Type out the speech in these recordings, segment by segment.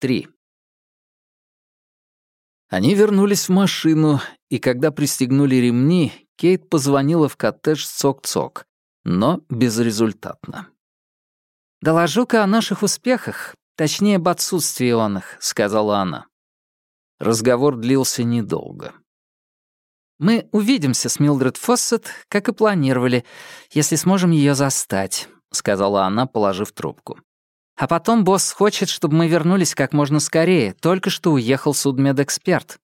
3. Они вернулись в машину, и когда пристегнули ремни, Кейт позвонила в коттедж Цок-Цок, но безрезультатно. «Доложу-ка о наших успехах, точнее, об отсутствии он их», — сказала она. Разговор длился недолго. «Мы увидимся с Милдред Фоссет, как и планировали, если сможем ее застать», — сказала она, положив трубку. «А потом босс хочет, чтобы мы вернулись как можно скорее. Только что уехал судмедэксперт».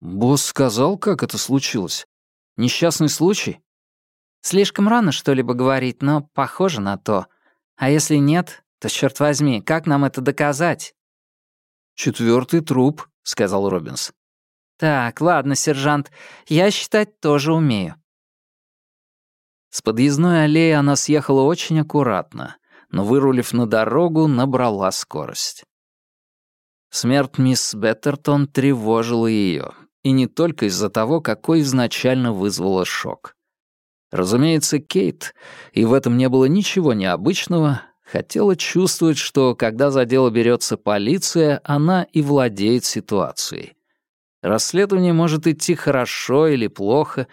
«Босс сказал, как это случилось? Несчастный случай?» «Слишком рано что-либо говорить, но похоже на то. А если нет, то, черт возьми, как нам это доказать?» Четвертый труп», — сказал Робинс. «Так, ладно, сержант, я считать тоже умею». С подъездной аллеи она съехала очень аккуратно, но, вырулив на дорогу, набрала скорость. Смерть мисс Беттертон тревожила ее, и не только из-за того, какой изначально вызвала шок. Разумеется, Кейт, и в этом не было ничего необычного, хотела чувствовать, что, когда за дело берется полиция, она и владеет ситуацией. Расследование может идти хорошо или плохо,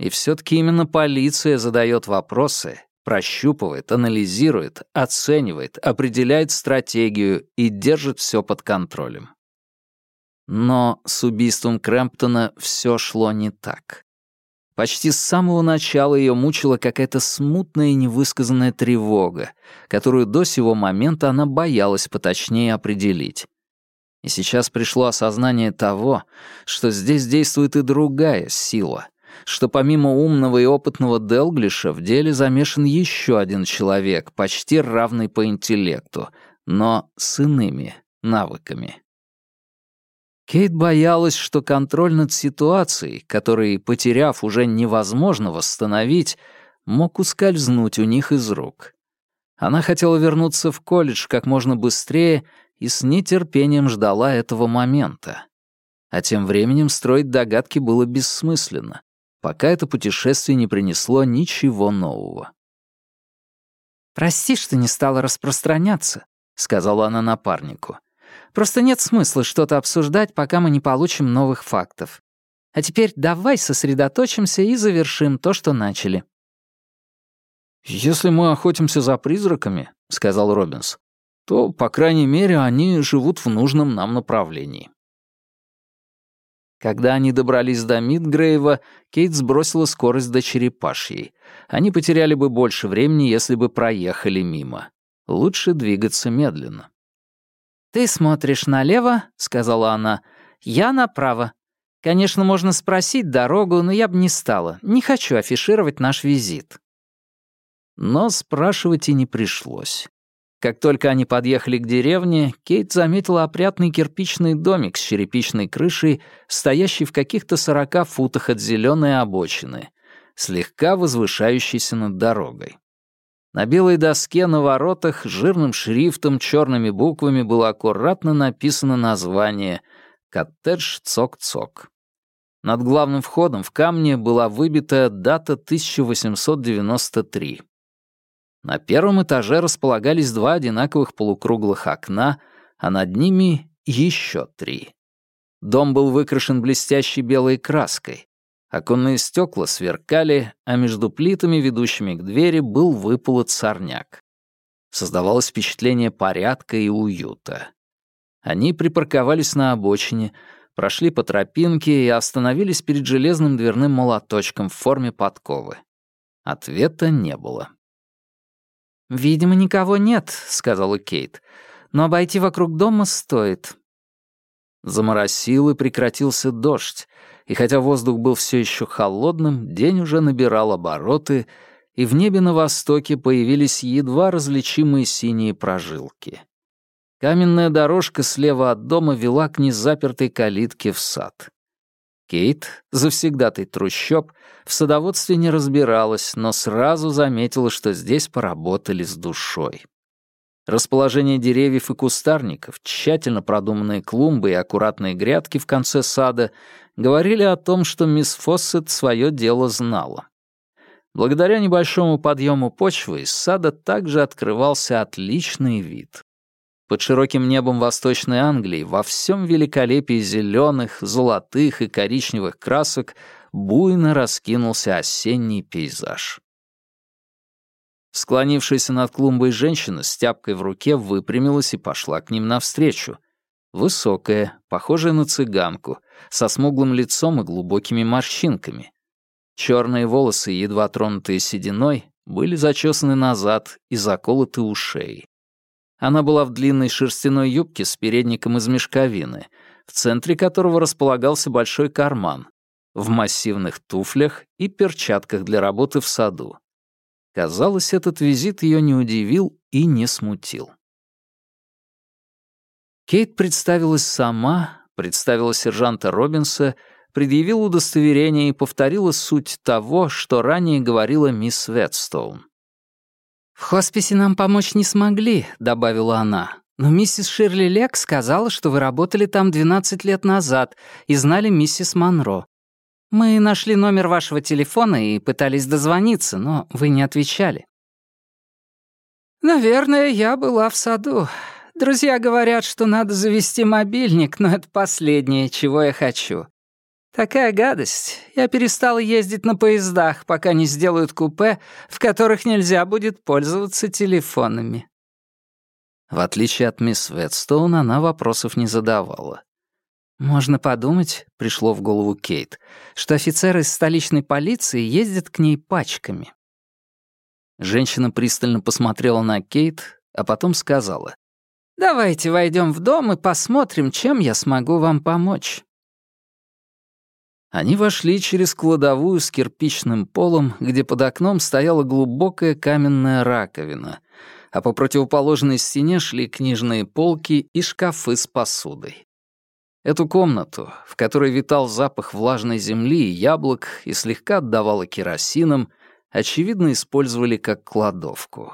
и все-таки именно полиция задает вопросы, прощупывает, анализирует, оценивает, определяет стратегию и держит все под контролем. Но с убийством Крэмптона все шло не так. Почти с самого начала ее мучила какая-то смутная и невысказанная тревога, которую до сего момента она боялась поточнее определить. И сейчас пришло осознание того, что здесь действует и другая сила, что помимо умного и опытного Делглиша в деле замешан еще один человек, почти равный по интеллекту, но с иными навыками. Кейт боялась, что контроль над ситуацией, который, потеряв, уже невозможно восстановить, мог ускользнуть у них из рук. Она хотела вернуться в колледж как можно быстрее и с нетерпением ждала этого момента. А тем временем строить догадки было бессмысленно, пока это путешествие не принесло ничего нового. «Прости, что не стала распространяться», — сказала она напарнику. «Просто нет смысла что-то обсуждать, пока мы не получим новых фактов. А теперь давай сосредоточимся и завершим то, что начали». «Если мы охотимся за призраками», — сказал Робинс, то, по крайней мере, они живут в нужном нам направлении. Когда они добрались до Мидгрейва, Кейт сбросила скорость до черепашьей. Они потеряли бы больше времени, если бы проехали мимо. Лучше двигаться медленно. «Ты смотришь налево», — сказала она, — «я направо. Конечно, можно спросить дорогу, но я бы не стала. Не хочу афишировать наш визит». Но спрашивать и не пришлось. Как только они подъехали к деревне, Кейт заметила опрятный кирпичный домик с черепичной крышей, стоящий в каких-то сорока футах от зеленой обочины, слегка возвышающийся над дорогой. На белой доске на воротах жирным шрифтом черными буквами было аккуратно написано название «Коттедж Цок-Цок». Над главным входом в камне была выбита дата 1893. На первом этаже располагались два одинаковых полукруглых окна, а над ними еще три. Дом был выкрашен блестящей белой краской. Оконные стекла сверкали, а между плитами, ведущими к двери, был выполот сорняк. Создавалось впечатление порядка и уюта. Они припарковались на обочине, прошли по тропинке и остановились перед железным дверным молоточком в форме подковы. Ответа не было. «Видимо, никого нет», — сказала Кейт. «Но обойти вокруг дома стоит». Заморосил и прекратился дождь, и хотя воздух был все еще холодным, день уже набирал обороты, и в небе на востоке появились едва различимые синие прожилки. Каменная дорожка слева от дома вела к незапертой калитке в сад. Кейт, завсегдатой трущоб, в садоводстве не разбиралась, но сразу заметила, что здесь поработали с душой. Расположение деревьев и кустарников, тщательно продуманные клумбы и аккуратные грядки в конце сада говорили о том, что мисс Фоссет свое дело знала. Благодаря небольшому подъему почвы из сада также открывался отличный вид. Под широким небом Восточной Англии во всем великолепии зеленых, золотых и коричневых красок буйно раскинулся осенний пейзаж. Склонившаяся над клумбой женщина с тяпкой в руке выпрямилась и пошла к ним навстречу. Высокая, похожая на цыганку, со смуглым лицом и глубокими морщинками. Черные волосы, едва тронутые сединой, были зачесаны назад и заколоты у шеи. Она была в длинной шерстяной юбке с передником из мешковины, в центре которого располагался большой карман, в массивных туфлях и перчатках для работы в саду. Казалось, этот визит ее не удивил и не смутил. Кейт представилась сама, представила сержанта Робинса, предъявила удостоверение и повторила суть того, что ранее говорила мисс Ветстоун. «В хосписе нам помочь не смогли», — добавила она. «Но миссис Ширли Лек сказала, что вы работали там 12 лет назад и знали миссис Монро. Мы нашли номер вашего телефона и пытались дозвониться, но вы не отвечали». «Наверное, я была в саду. Друзья говорят, что надо завести мобильник, но это последнее, чего я хочу. Такая гадость. Я перестала ездить на поездах, пока не сделают купе, в которых нельзя будет пользоваться телефонами. В отличие от мисс Ветстоун, она вопросов не задавала. «Можно подумать», — пришло в голову Кейт, «что офицеры из столичной полиции ездят к ней пачками». Женщина пристально посмотрела на Кейт, а потом сказала. «Давайте войдем в дом и посмотрим, чем я смогу вам помочь». Они вошли через кладовую с кирпичным полом, где под окном стояла глубокая каменная раковина, а по противоположной стене шли книжные полки и шкафы с посудой. Эту комнату, в которой витал запах влажной земли и яблок и слегка отдавала керосином, очевидно, использовали как кладовку.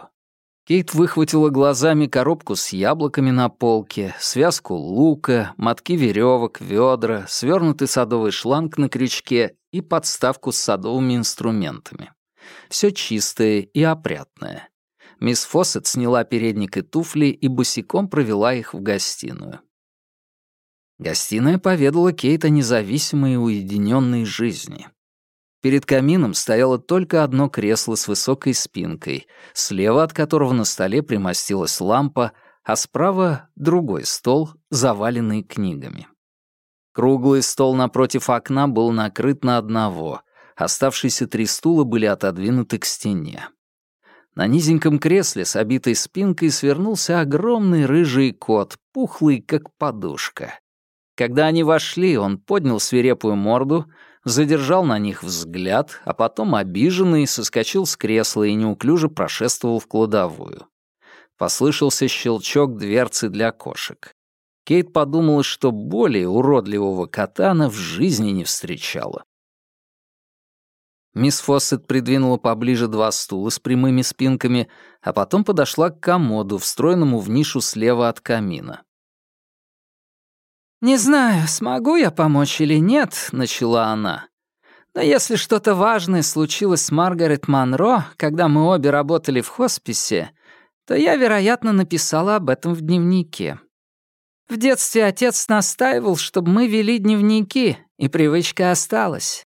Кейт выхватила глазами коробку с яблоками на полке, связку лука, мотки веревок, ведра, свернутый садовый шланг на крючке и подставку с садовыми инструментами. Все чистое и опрятное. Мисс Фоссет сняла передник и туфли и босиком провела их в гостиную. Гостиная поведала Кейт о независимой и уединенной жизни. Перед камином стояло только одно кресло с высокой спинкой, слева от которого на столе примостилась лампа, а справа — другой стол, заваленный книгами. Круглый стол напротив окна был накрыт на одного, оставшиеся три стула были отодвинуты к стене. На низеньком кресле с обитой спинкой свернулся огромный рыжий кот, пухлый, как подушка. Когда они вошли, он поднял свирепую морду — задержал на них взгляд, а потом, обиженный, соскочил с кресла и неуклюже прошествовал в кладовую. Послышался щелчок дверцы для кошек. Кейт подумала, что более уродливого кота она в жизни не встречала. Мисс Фоссет придвинула поближе два стула с прямыми спинками, а потом подошла к комоду, встроенному в нишу слева от камина. «Не знаю, смогу я помочь или нет», — начала она. «Но если что-то важное случилось с Маргарет Монро, когда мы обе работали в хосписе, то я, вероятно, написала об этом в дневнике. В детстве отец настаивал, чтобы мы вели дневники, и привычка осталась.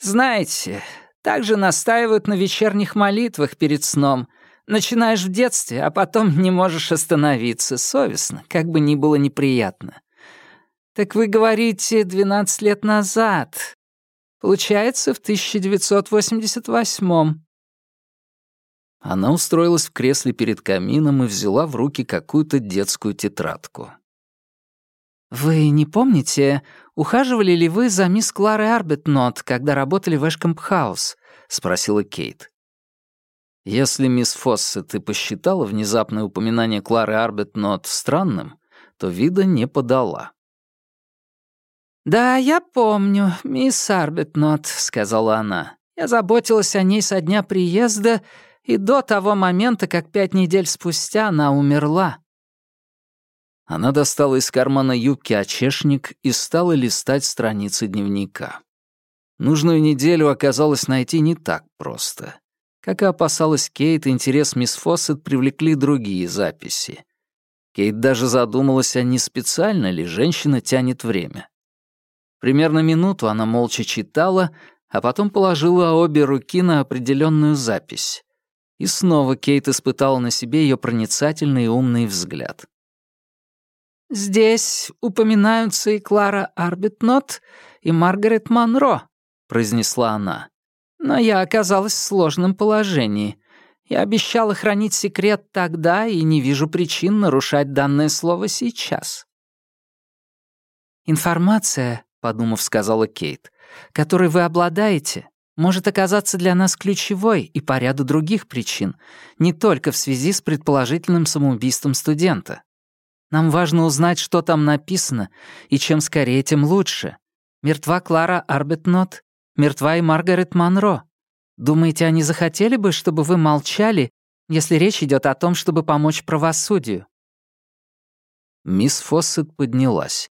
Знаете, также настаивают на вечерних молитвах перед сном. Начинаешь в детстве, а потом не можешь остановиться, совестно, как бы ни было неприятно. «Так вы говорите, 12 лет назад. Получается, в 1988-м». Она устроилась в кресле перед камином и взяла в руки какую-то детскую тетрадку. «Вы не помните, ухаживали ли вы за мисс Кларой Арбетнот, когда работали в Эшкомп-хаус?» — спросила Кейт. Если мисс Фоссет и посчитала внезапное упоминание Клары Арбетнот странным, то вида не подала. «Да, я помню, мисс Арбитнот», — сказала она. «Я заботилась о ней со дня приезда и до того момента, как пять недель спустя она умерла». Она достала из кармана юбки очешник и стала листать страницы дневника. Нужную неделю оказалось найти не так просто. Как и опасалась Кейт, интерес мисс Фоссет привлекли другие записи. Кейт даже задумалась, а не специально ли женщина тянет время. Примерно минуту она молча читала, а потом положила обе руки на определенную запись. И снова Кейт испытала на себе ее проницательный и умный взгляд. «Здесь упоминаются и Клара Арбитнот, и Маргарет Монро», — произнесла она. «Но я оказалась в сложном положении. Я обещала хранить секрет тогда и не вижу причин нарушать данное слово сейчас». «Информация», — подумав, сказала Кейт, «которой вы обладаете, может оказаться для нас ключевой и по ряду других причин, не только в связи с предположительным самоубийством студента. Нам важно узнать, что там написано, и чем скорее, тем лучше. Мертва Клара Арбетнот, мертва и Маргарет Монро. Думаете, они захотели бы, чтобы вы молчали, если речь идет о том, чтобы помочь правосудию?» Мисс Фоссет поднялась.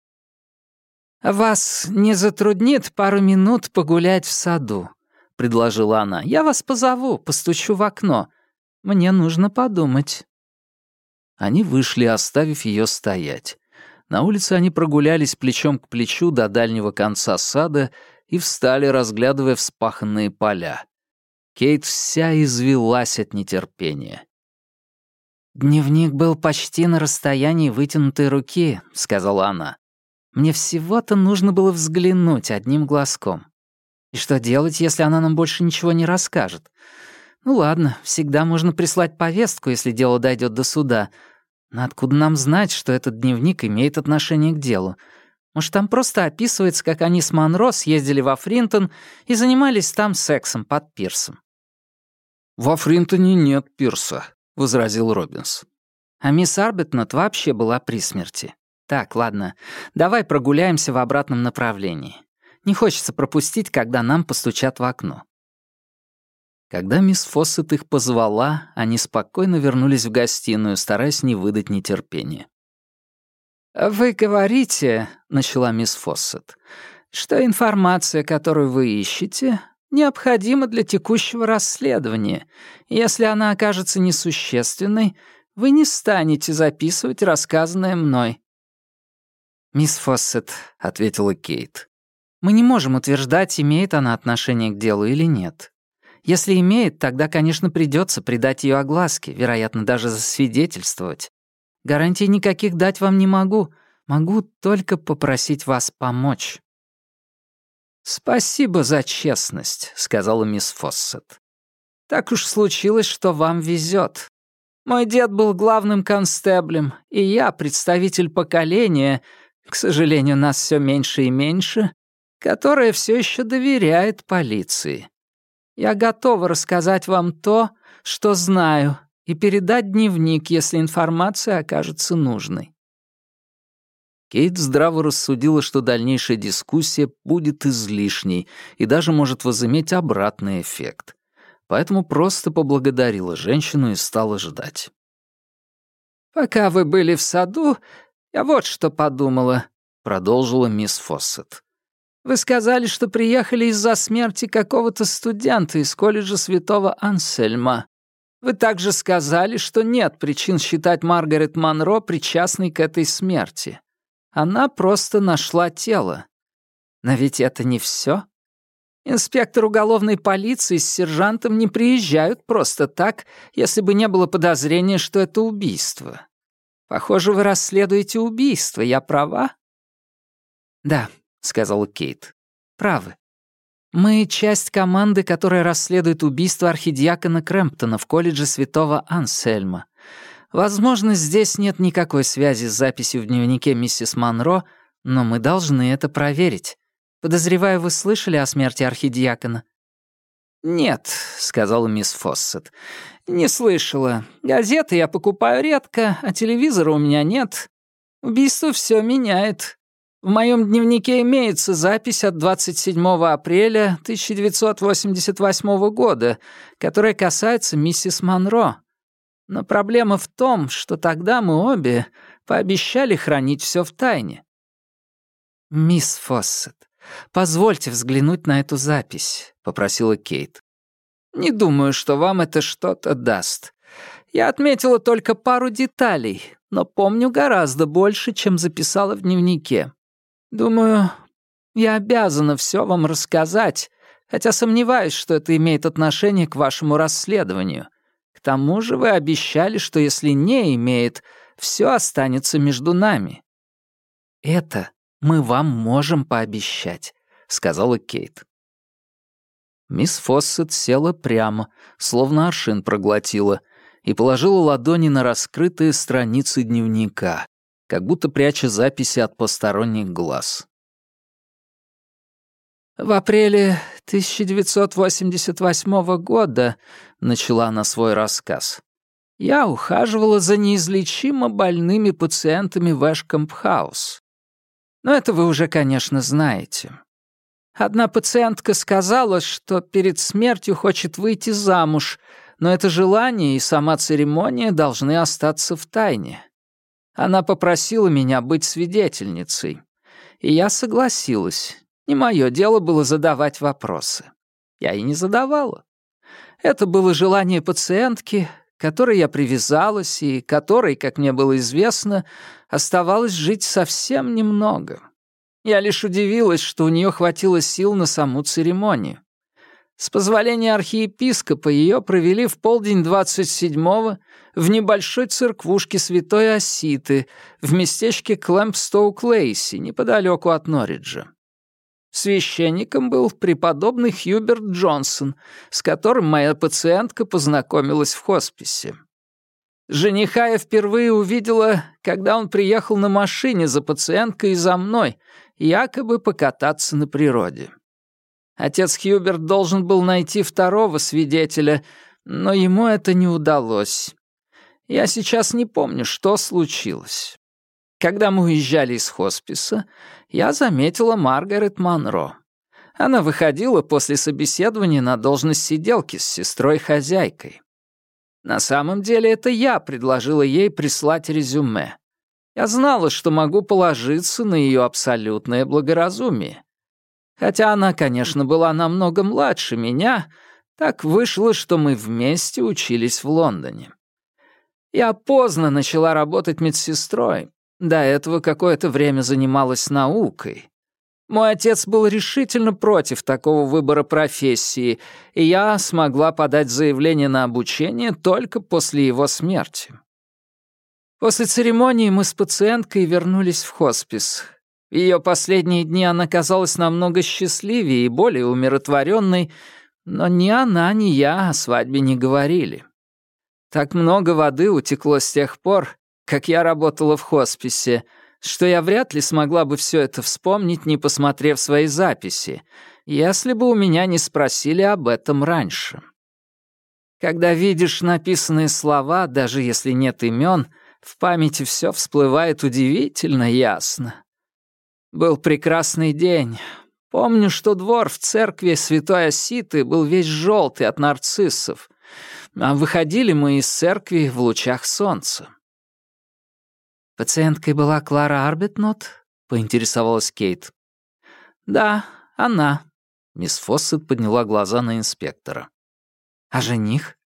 «Вас не затруднит пару минут погулять в саду?» — предложила она. «Я вас позову, постучу в окно. Мне нужно подумать». Они вышли, оставив ее стоять. На улице они прогулялись плечом к плечу до дальнего конца сада и встали, разглядывая вспаханные поля. Кейт вся извелась от нетерпения. «Дневник был почти на расстоянии вытянутой руки», — сказала она. «Мне всего-то нужно было взглянуть одним глазком. И что делать, если она нам больше ничего не расскажет? Ну ладно, всегда можно прислать повестку, если дело дойдет до суда. Но откуда нам знать, что этот дневник имеет отношение к делу? Может, там просто описывается, как они с Монро съездили во Фринтон и занимались там сексом под пирсом. «Во Фринтоне нет пирса», — возразил Робинс. А мисс Арбитнот вообще была при смерти. Так, ладно, давай прогуляемся в обратном направлении. Не хочется пропустить, когда нам постучат в окно». Когда мисс Фоссет их позвала, они спокойно вернулись в гостиную, стараясь не выдать нетерпения. «Вы говорите, — начала мисс Фоссет, — что информация, которую вы ищете, необходима для текущего расследования. Если она окажется несущественной, вы не станете записывать рассказанное мной». «Мисс Фоссет», — ответила Кейт, мы не можем утверждать, имеет она отношение к делу или нет. Если имеет, тогда, конечно, придется придать ее огласке, вероятно, даже засвидетельствовать. Гарантий никаких дать вам не могу. Могу только попросить вас помочь». «Спасибо за честность», — сказала мисс Фоссет. «Так уж случилось, что вам везет. Мой дед был главным констеблем, и я представитель поколения, к сожалению, нас все меньше и меньше, которая все еще доверяет полиции. Я готова рассказать вам то, что знаю, и передать дневник, если информация окажется нужной». Кейт здраво рассудила, что дальнейшая дискуссия будет излишней и даже может возыметь обратный эффект. Поэтому просто поблагодарила женщину и стала ждать. «Пока вы были в саду, я вот что подумала», — продолжила мисс Фоссет. Вы сказали, что приехали из-за смерти какого-то студента из колледжа святого Ансельма. Вы также сказали, что нет причин считать Маргарет Монро причастной к этой смерти. Она просто нашла тело. Но ведь это не все. Инспектор уголовной полиции с сержантом не приезжают просто так, если бы не было подозрения, что это убийство. Похоже, вы расследуете убийство, я права? Да, сказала Кейт. «Правы. Мы часть команды, которая расследует убийство архидиакона Крэмптона в колледже святого Ансельма. Возможно, здесь нет никакой связи с записью в дневнике миссис Монро, но мы должны это проверить. Подозреваю, вы слышали о смерти архидиакона?» «Нет», — сказала мисс Фоссет. «Не слышала. Газеты я покупаю редко, а телевизора у меня нет. Убийство все меняет. В моем дневнике имеется запись от 27 апреля 1988 года, которая касается миссис Монро. Но проблема в том, что тогда мы обе пообещали хранить все в тайне. «Мисс Фоссет, позвольте взглянуть на эту запись», — попросила Кейт. «Не думаю, что вам это что-то даст. Я отметила только пару деталей, но помню гораздо больше, чем записала в дневнике. Думаю, я обязана все вам рассказать, хотя сомневаюсь, что это имеет отношение к вашему расследованию. К тому же вы обещали, что если не имеет, все останется между нами». «Это мы вам можем пообещать», — сказала Кейт. Мисс Фоссет села прямо, словно аршин проглотила, и положила ладони на раскрытые страницы дневника, как будто пряча записи от посторонних глаз. «В апреле 1988 года», — начала она свой рассказ, «я ухаживала за неизлечимо больными пациентами в Эшкомп-хаус. Но это вы уже, конечно, знаете. Одна пациентка сказала, что перед смертью хочет выйти замуж, но это желание и сама церемония должны остаться в тайне. Она попросила меня быть свидетельницей, и я согласилась. Не мое дело было задавать вопросы. Я и не задавала. Это было желание пациентки, которой я привязалась и которой, как мне было известно, оставалось жить совсем немного. Я лишь удивилась, что у нее хватило сил на саму церемонию. С позволения архиепископа ее провели в полдень 27-го в небольшой церквушке святой Оситы в местечке Клэмпстоук-Лейси, неподалеку от Норриджа. Священником был преподобный Хьюберт Джонсон, с которым моя пациентка познакомилась в хосписе. Жениха я впервые увидела, когда он приехал на машине за пациенткой и за мной, якобы покататься на природе. Отец Хьюберт должен был найти второго свидетеля, но ему это не удалось. Я сейчас не помню, что случилось. Когда мы уезжали из хосписа, я заметила Маргарет Монро. Она выходила после собеседования на должность сиделки с сестрой-хозяйкой. На самом деле это я предложила ей прислать резюме. Я знала, что могу положиться на ее абсолютное благоразумие. Хотя она, конечно, была намного младше меня, так вышло, что мы вместе учились в Лондоне. Я поздно начала работать медсестрой, до этого какое-то время занималась наукой. Мой отец был решительно против такого выбора профессии, и я смогла подать заявление на обучение только после его смерти. После церемонии мы с пациенткой вернулись в хоспис. В ее последние дни она казалась намного счастливее и более умиротворенной, но ни она, ни я о свадьбе не говорили. Так много воды утекло с тех пор, как я работала в хосписе, что я вряд ли смогла бы все это вспомнить, не посмотрев свои записи, если бы у меня не спросили об этом раньше. Когда видишь написанные слова, даже если нет имен, в памяти все всплывает удивительно ясно. Был прекрасный день. Помню, что двор в церкви Святой Оситы был весь желтый от нарциссов, а выходили мы из церкви в лучах солнца. «Пациенткой была Клара Арбитнот?» — поинтересовалась Кейт. «Да, она». Мисс Фоссет подняла глаза на инспектора. «А жених?»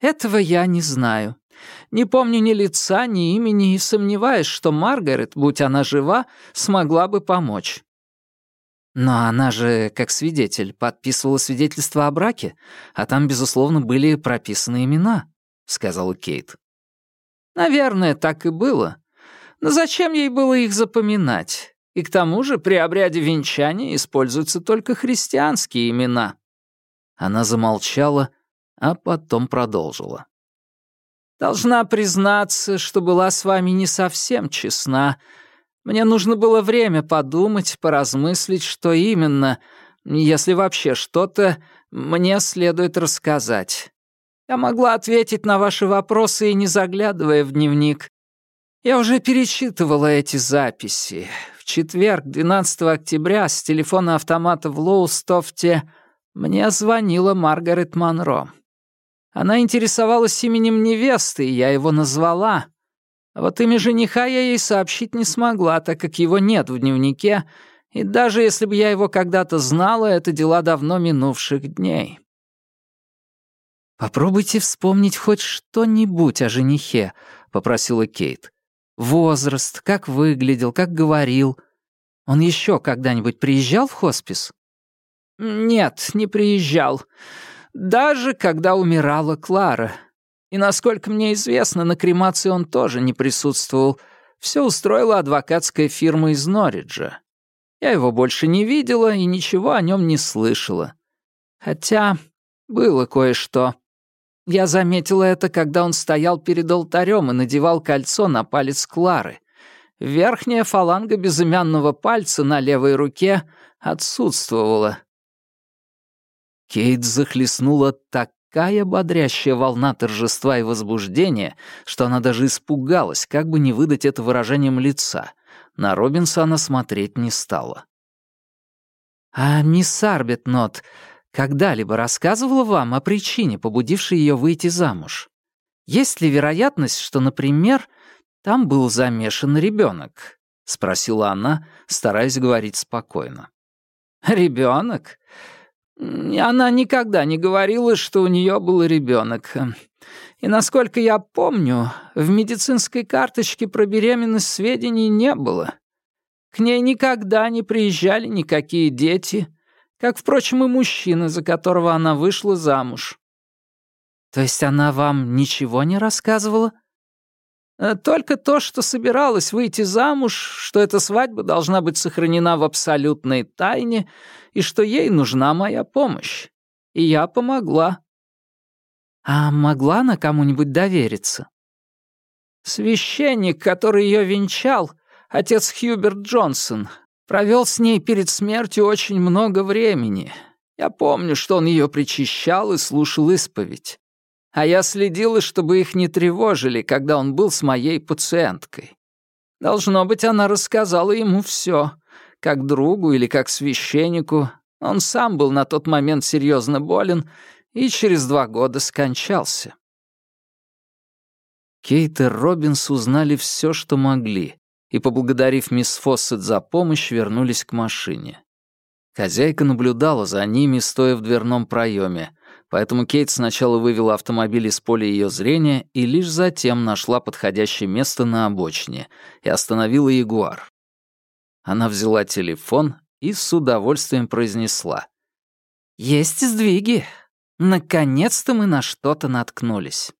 «Этого я не знаю. Не помню ни лица, ни имени и сомневаюсь, что Маргарет, будь она жива, смогла бы помочь». «Но она же, как свидетель, подписывала свидетельство о браке, а там, безусловно, были прописаны имена», — сказала Кейт. Наверное, так и было. Но зачем ей было их запоминать? И к тому же при обряде венчания используются только христианские имена. Она замолчала, а потом продолжила. «Должна признаться, что была с вами не совсем честна. Мне нужно было время подумать, поразмыслить, что именно, если вообще что-то, мне следует рассказать. Я могла ответить на ваши вопросы и не заглядывая в дневник. Я уже перечитывала эти записи. В четверг, 12 октября, с телефона автомата в Лоустофте мне звонила Маргарет Монро. Она интересовалась именем невесты, и я его назвала. А вот имя жениха я ей сообщить не смогла, так как его нет в дневнике, и даже если бы я его когда-то знала, это дела давно минувших дней. «Попробуйте вспомнить хоть что-нибудь о женихе», — попросила Кейт. «Возраст, как выглядел, как говорил. Он еще когда-нибудь приезжал в хоспис?» «Нет, не приезжал. Даже когда умирала Клара. И, насколько мне известно, на кремации он тоже не присутствовал. Все устроила адвокатская фирма из Норриджа. Я его больше не видела и ничего о нем не слышала. Хотя было кое-что. Я заметила это, когда он стоял перед алтарем и надевал кольцо на палец Клары. Верхняя фаланга безымянного пальца на левой руке отсутствовала. Кейт захлестнула такая бодрящая волна торжества и возбуждения, что она даже испугалась, как бы не выдать это выражением лица. На Робинса она смотреть не стала. «А мисс Арбитнот когда-либо рассказывала вам о причине, побудившей ее выйти замуж? Есть ли вероятность, что, например, там был замешан ребенок? спросила она, стараясь говорить спокойно. Ребенок? Она никогда не говорила, что у нее был ребенок. И насколько я помню, в медицинской карточке про беременность сведений не было. К ней никогда не приезжали никакие дети, как, впрочем, и мужчина, за которого она вышла замуж. То есть она вам ничего не рассказывала? Э, только то, что собиралась выйти замуж, что эта свадьба должна быть сохранена в абсолютной тайне и что ей нужна моя помощь. И я помогла. А могла она кому-нибудь довериться? Священник, который ее венчал, отец Хьюберт Джонсон, Провел с ней перед смертью очень много времени. Я помню, что он ее причащал и слушал исповедь. А я следила, чтобы их не тревожили, когда он был с моей пациенткой. Должно быть, она рассказала ему все, как другу или как священнику. Он сам был на тот момент серьезно болен и через два года скончался. Кейт и Робинс узнали все, что могли, и, поблагодарив мисс Фоссет за помощь, вернулись к машине. Хозяйка наблюдала за ними, стоя в дверном проеме, поэтому Кейт сначала вывела автомобиль из поля ее зрения и лишь затем нашла подходящее место на обочине и остановила Ягуар. Она взяла телефон и с удовольствием произнесла. «Есть сдвиги. Наконец-то мы на что-то наткнулись».